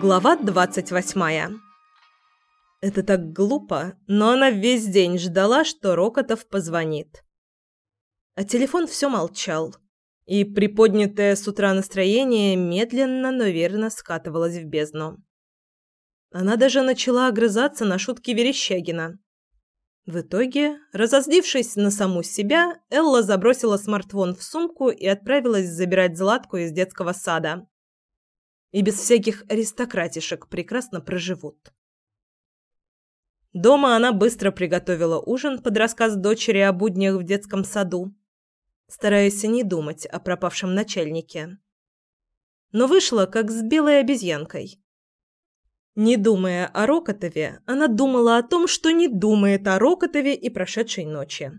Глава двадцать восьмая. Это так глупо, но она весь день ждала, что Рокотов позвонит. А телефон все молчал, и приподнятое с утра настроение медленно, но верно скатывалось в бездну. Она даже начала огрызаться на шутки Верещагина. В итоге, разозлившись на саму себя, Элла забросила смартфон в сумку и отправилась забирать Златку из детского сада и без всяких аристократишек прекрасно проживут. Дома она быстро приготовила ужин под рассказ дочери о буднях в детском саду, стараясь не думать о пропавшем начальнике. Но вышла как с белой обезьянкой. Не думая о Рокотове, она думала о том, что не думает о Рокотове и прошедшей ночи.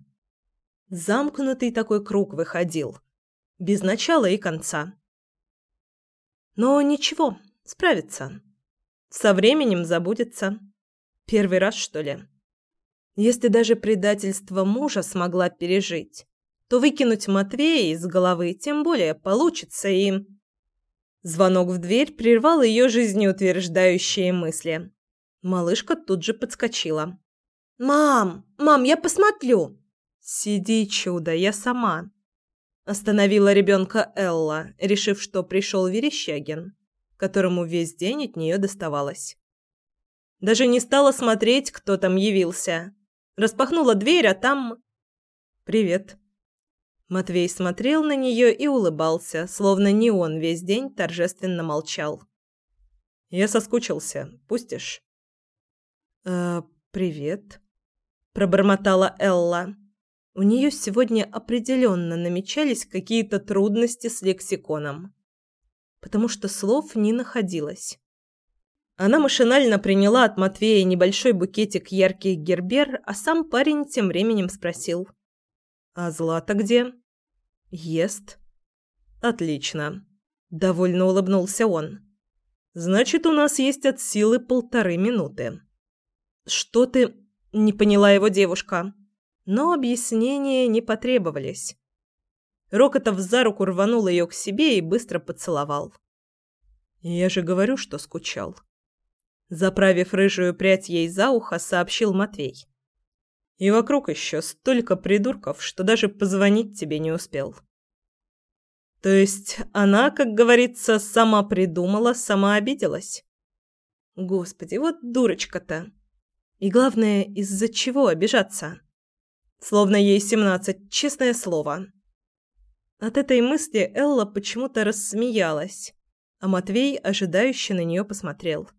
Замкнутый такой круг выходил, без начала и конца. Но ничего, справится. Со временем забудется. Первый раз, что ли? Если даже предательство мужа смогла пережить, то выкинуть Матвея из головы тем более получится и... Звонок в дверь прервал ее жизнеутверждающие мысли. Малышка тут же подскочила. «Мам! Мам, я посмотрю!» «Сиди, чудо, я сама!» Остановила ребенка Элла, решив, что пришел Верещагин, которому весь день от нее доставалось. Даже не стала смотреть, кто там явился. Распахнула дверь, а там... «Привет». Матвей смотрел на нее и улыбался, словно не он весь день торжественно молчал. «Я соскучился. Пустишь?» «Э, привет», – пробормотала Элла. У нее сегодня определенно намечались какие-то трудности с лексиконом, потому что слов не находилось. Она машинально приняла от Матвея небольшой букетик ярких гербер, а сам парень тем временем спросил. «А Злата где?» «Ест». «Отлично». Довольно улыбнулся он. «Значит, у нас есть от силы полторы минуты». «Что ты...» — не поняла его девушка но объяснения не потребовались. Рокотов за руку рванул ее к себе и быстро поцеловал. «Я же говорю, что скучал». Заправив рыжую прядь ей за ухо, сообщил Матвей. «И вокруг еще столько придурков, что даже позвонить тебе не успел». То есть она, как говорится, сама придумала, сама обиделась? Господи, вот дурочка-то. И главное, из-за чего обижаться? Словно ей семнадцать, честное слово. От этой мысли Элла почему-то рассмеялась, а Матвей ожидающе на нее посмотрел.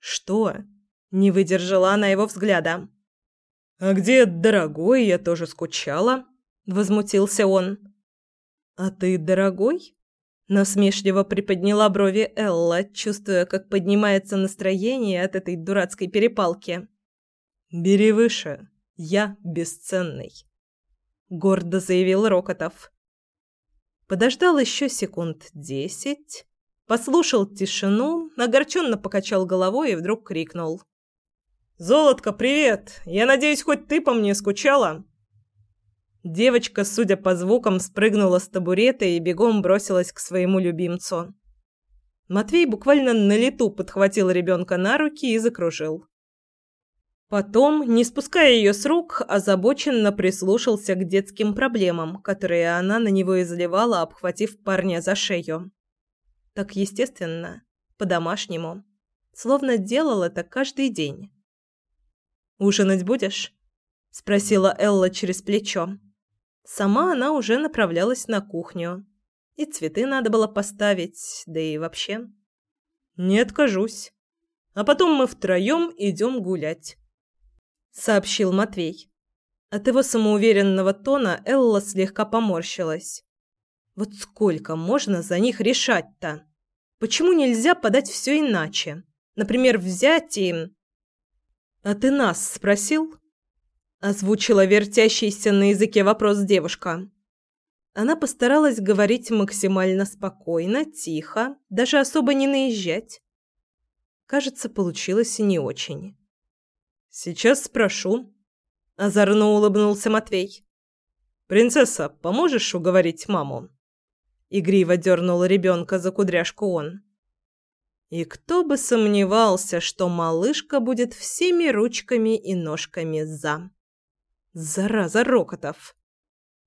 «Что?» – не выдержала она его взгляда. «А где, дорогой, я тоже скучала?» – возмутился он. «А ты дорогой?» – насмешливо приподняла брови Элла, чувствуя, как поднимается настроение от этой дурацкой перепалки. «Бери выше», я бесценный», — гордо заявил Рокотов. Подождал еще секунд десять, послушал тишину, огорченно покачал головой и вдруг крикнул. «Золотко, привет! Я надеюсь, хоть ты по мне скучала?» Девочка, судя по звукам, спрыгнула с табурета и бегом бросилась к своему любимцу. Матвей буквально на лету подхватил ребенка на руки и закружил. Потом, не спуская ее с рук, озабоченно прислушался к детским проблемам, которые она на него изливала, обхватив парня за шею. Так естественно, по-домашнему, словно делал это каждый день. «Ужинать будешь?» – спросила Элла через плечо. Сама она уже направлялась на кухню. И цветы надо было поставить, да и вообще. «Не откажусь. А потом мы втроем идем гулять». – сообщил Матвей. От его самоуверенного тона Элла слегка поморщилась. «Вот сколько можно за них решать-то? Почему нельзя подать все иначе? Например, взять и...» «А ты нас спросил?» – озвучила вертящийся на языке вопрос девушка. Она постаралась говорить максимально спокойно, тихо, даже особо не наезжать. Кажется, получилось не очень. Сейчас спрошу. Озорно улыбнулся Матвей. Принцесса, поможешь уговорить маму? Игриво дернул ребенка за кудряшку он. И кто бы сомневался, что малышка будет всеми ручками и ножками за. Зараза Рокотов.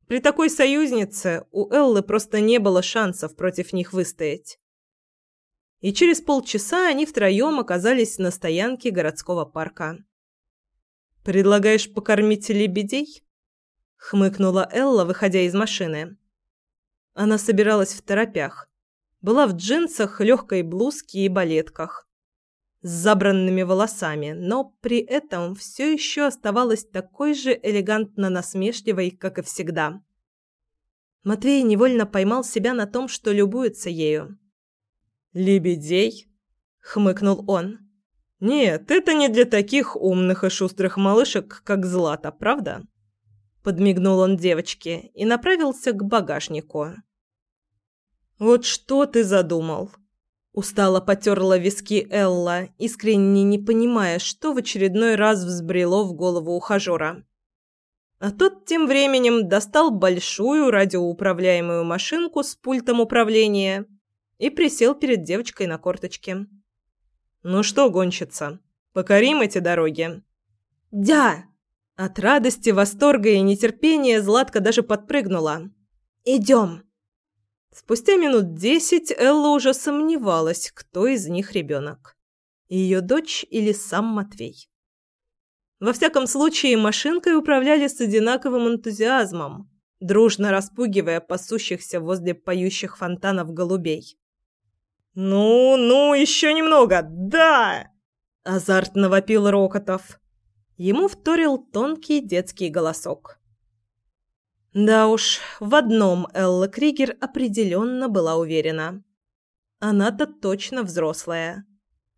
При такой союзнице у Эллы просто не было шансов против них выстоять. И через полчаса они втроем оказались на стоянке городского парка. «Предлагаешь покормить лебедей?» — хмыкнула Элла, выходя из машины. Она собиралась в торопях. Была в джинсах, легкой блузке и балетках. С забранными волосами, но при этом все еще оставалась такой же элегантно насмешливой, как и всегда. Матвей невольно поймал себя на том, что любуется ею. «Лебедей?» — хмыкнул он. «Нет, это не для таких умных и шустрых малышек, как Злата, правда?» Подмигнул он девочке и направился к багажнику. «Вот что ты задумал?» Устало потерла виски Элла, искренне не понимая, что в очередной раз взбрело в голову ухажера. А тот тем временем достал большую радиоуправляемую машинку с пультом управления и присел перед девочкой на корточке. «Ну что, гонщица, покорим эти дороги?» «Да!» От радости, восторга и нетерпения Златка даже подпрыгнула. «Идем!» Спустя минут десять Элла уже сомневалась, кто из них ребенок. Ее дочь или сам Матвей. Во всяком случае, машинкой управляли с одинаковым энтузиазмом, дружно распугивая пасущихся возле поющих фонтанов голубей. «Ну, ну, еще немного! Да!» – азартно вопил Рокотов. Ему вторил тонкий детский голосок. Да уж, в одном Элла Кригер определенно была уверена. Она-то точно взрослая.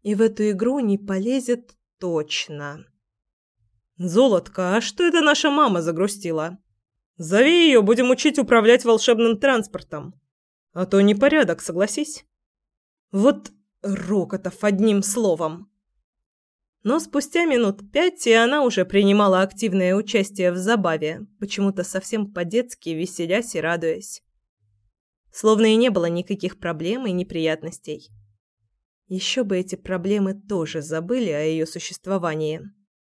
И в эту игру не полезет точно. «Золотко, а что это наша мама загрустила? Зови ее, будем учить управлять волшебным транспортом. А то непорядок, согласись». Вот Рокотов одним словом но спустя минут пять и она уже принимала активное участие в забаве, почему-то совсем по-детски веселясь и радуясь. Словно и не было никаких проблем и неприятностей. Еще бы эти проблемы тоже забыли о ее существовании.